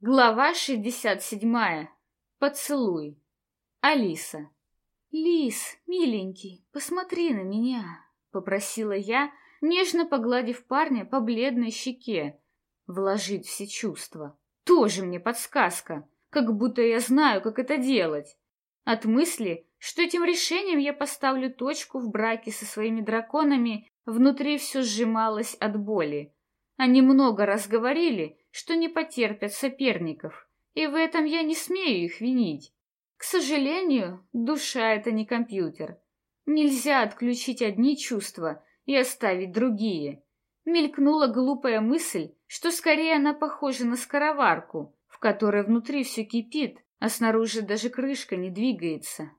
Глава 67. Поцелуй. Алиса. «Лис, миленький, посмотри на меня», — попросила я, нежно погладив парня по бледной щеке. Вложить все чувства. Тоже мне подсказка, как будто я знаю, как это делать. От мысли, что этим решением я поставлю точку в браке со своими драконами, внутри все сжималось от боли. Они много раз говорили, что не потерпят соперников, и в этом я не смею их винить. К сожалению, душа — это не компьютер. Нельзя отключить одни чувства и оставить другие. Мелькнула глупая мысль, что скорее она похожа на скороварку, в которой внутри все кипит, а снаружи даже крышка не двигается.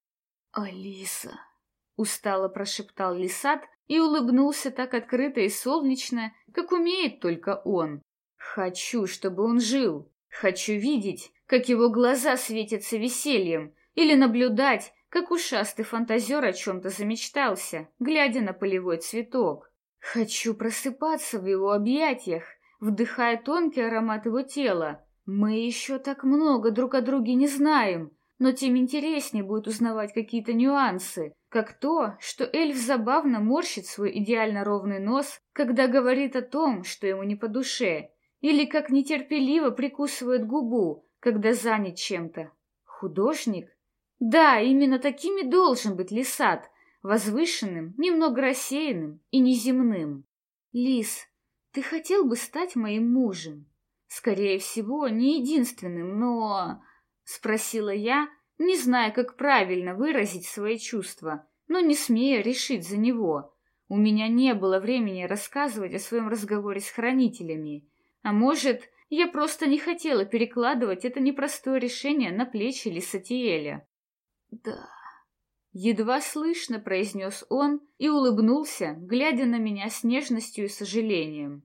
«Алиса!» — устало прошептал Лисат и улыбнулся так открыто и солнечно, как умеет только он. Хочу, чтобы он жил. Хочу видеть, как его глаза светятся весельем, или наблюдать, как ушастый фантазер о чем-то замечтался, глядя на полевой цветок. Хочу просыпаться в его объятиях, вдыхая тонкий аромат его тела. Мы еще так много друг о друге не знаем, но тем интереснее будет узнавать какие-то нюансы, как то, что эльф забавно морщит свой идеально ровный нос, когда говорит о том, что ему не по душе, или как нетерпеливо прикусывает губу, когда занят чем-то. Художник? Да, именно такими должен быть Лисат, возвышенным, немного рассеянным и неземным. Лис, ты хотел бы стать моим мужем? Скорее всего, не единственным, но... Спросила я, не зная, как правильно выразить свои чувства, но не смея решить за него. У меня не было времени рассказывать о своем разговоре с хранителями. А может, я просто не хотела перекладывать это непростое решение на плечи Лисатиэля. «Да», — едва слышно произнес он и улыбнулся, глядя на меня с нежностью и сожалением.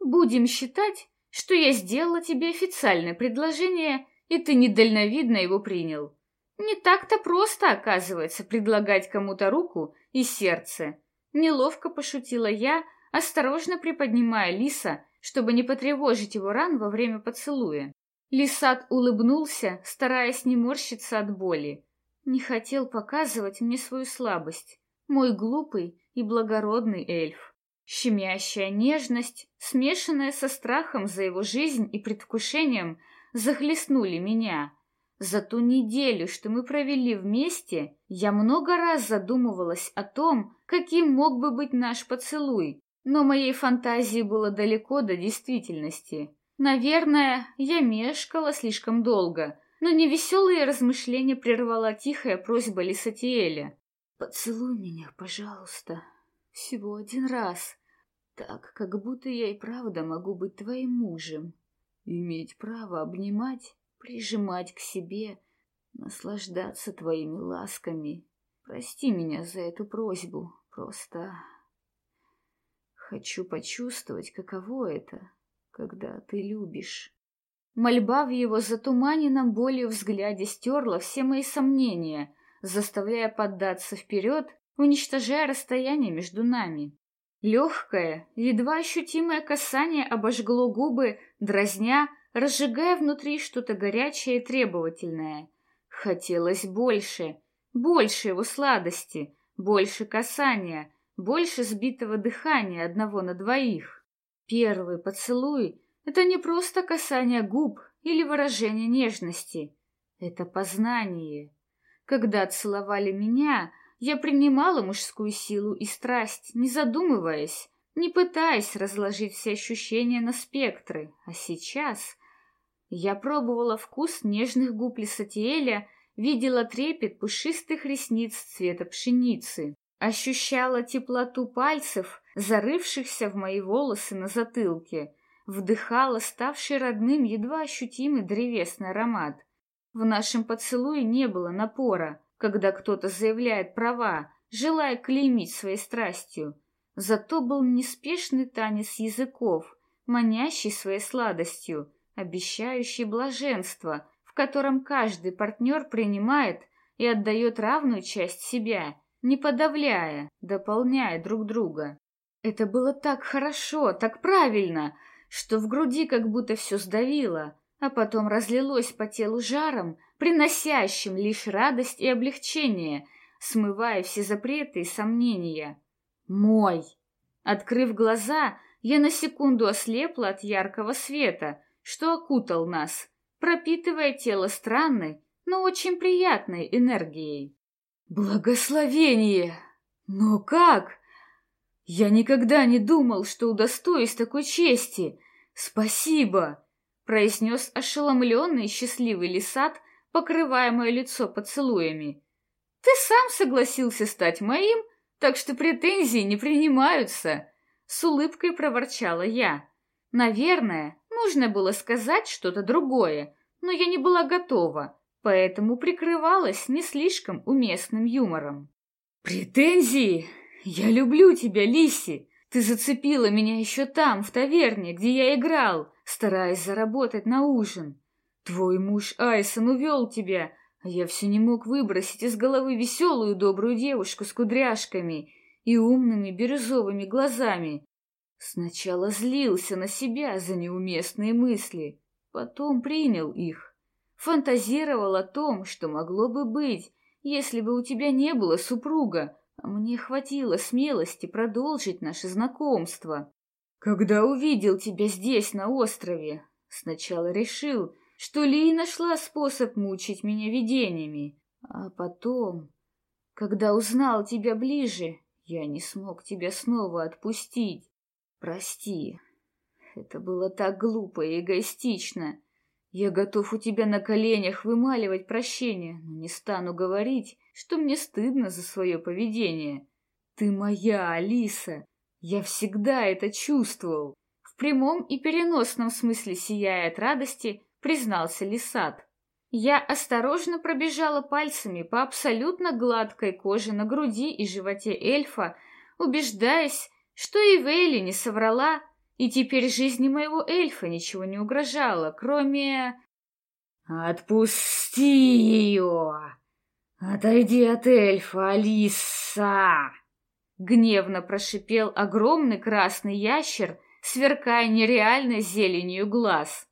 «Будем считать, что я сделала тебе официальное предложение, и ты недальновидно его принял. Не так-то просто, оказывается, предлагать кому-то руку и сердце». Неловко пошутила я, осторожно приподнимая Лиса чтобы не потревожить его ран во время поцелуя. Лисат улыбнулся, стараясь не морщиться от боли. Не хотел показывать мне свою слабость. Мой глупый и благородный эльф. Щемящая нежность, смешанная со страхом за его жизнь и предвкушением, захлестнули меня. За ту неделю, что мы провели вместе, я много раз задумывалась о том, каким мог бы быть наш поцелуй, но моей фантазии было далеко до действительности. Наверное, я мешкала слишком долго, но невеселые размышления прервала тихая просьба Лисатиэля. «Поцелуй меня, пожалуйста, всего один раз, так, как будто я и правда могу быть твоим мужем, иметь право обнимать, прижимать к себе, наслаждаться твоими ласками. Прости меня за эту просьбу, просто Хочу почувствовать, каково это, когда ты любишь. Мольба в его затуманенном болью взгляде стерла все мои сомнения, заставляя поддаться вперед, уничтожая расстояние между нами. Легкое, едва ощутимое касание обожгло губы, дразня, разжигая внутри что-то горячее и требовательное. Хотелось больше, больше его сладости, больше касания — больше сбитого дыхания одного на двоих. Первый поцелуй — это не просто касание губ или выражение нежности. Это познание. Когда целовали меня, я принимала мужскую силу и страсть, не задумываясь, не пытаясь разложить все ощущения на спектры. А сейчас я пробовала вкус нежных губ Лисатиэля, видела трепет пушистых ресниц цвета пшеницы, Ощущала теплоту пальцев, зарывшихся в мои волосы на затылке, вдыхала ставший родным едва ощутимый древесный аромат. В нашем поцелуе не было напора, когда кто-то заявляет права, желая клеймить своей страстью. Зато был неспешный танец языков, манящий своей сладостью, обещающий блаженство, в котором каждый партнер принимает и отдает равную часть себя — не подавляя, дополняя друг друга. Это было так хорошо, так правильно, что в груди как будто все сдавило, а потом разлилось по телу жаром, приносящим лишь радость и облегчение, смывая все запреты и сомнения. Мой! Открыв глаза, я на секунду ослепла от яркого света, что окутал нас, пропитывая тело странной, но очень приятной энергией. Благословение! Но как? Я никогда не думал, что удостоюсь такой чести. Спасибо! произнес ошеломленный счастливый Лисат, покрывая мое лицо поцелуями. Ты сам согласился стать моим, так что претензии не принимаются, с улыбкой проворчала я. Наверное, нужно было сказать что-то другое, но я не была готова, поэтому прикрывалась не слишком уместным юмором. «Претензии? Я люблю тебя, Лиси! Ты зацепила меня еще там, в таверне, где я играл, стараясь заработать на ужин. Твой муж Айсон увел тебя, а я все не мог выбросить из головы веселую добрую девушку с кудряшками и умными бирюзовыми глазами. Сначала злился на себя за неуместные мысли, потом принял их. Фантазировал о том, что могло бы быть, если бы у тебя не было супруга, а мне хватило смелости продолжить наше знакомство. Когда увидел тебя здесь, на острове, сначала решил, что Ли нашла способ мучить меня видениями, а потом, когда узнал тебя ближе, я не смог тебя снова отпустить. Прости, это было так глупо и эгоистично. Я готов у тебя на коленях вымаливать прощение, но не стану говорить, что мне стыдно за свое поведение. Ты моя, Алиса. Я всегда это чувствовал. В прямом и переносном смысле сияя от радости, признался Лисат. Я осторожно пробежала пальцами по абсолютно гладкой коже на груди и животе эльфа, убеждаясь, что и Вейли не соврала, и теперь жизни моего эльфа ничего не угрожало, кроме... «Отпусти ее! Отойди от эльфа, Алиса!» Гневно прошипел огромный красный ящер, сверкая нереальной зеленью глаз.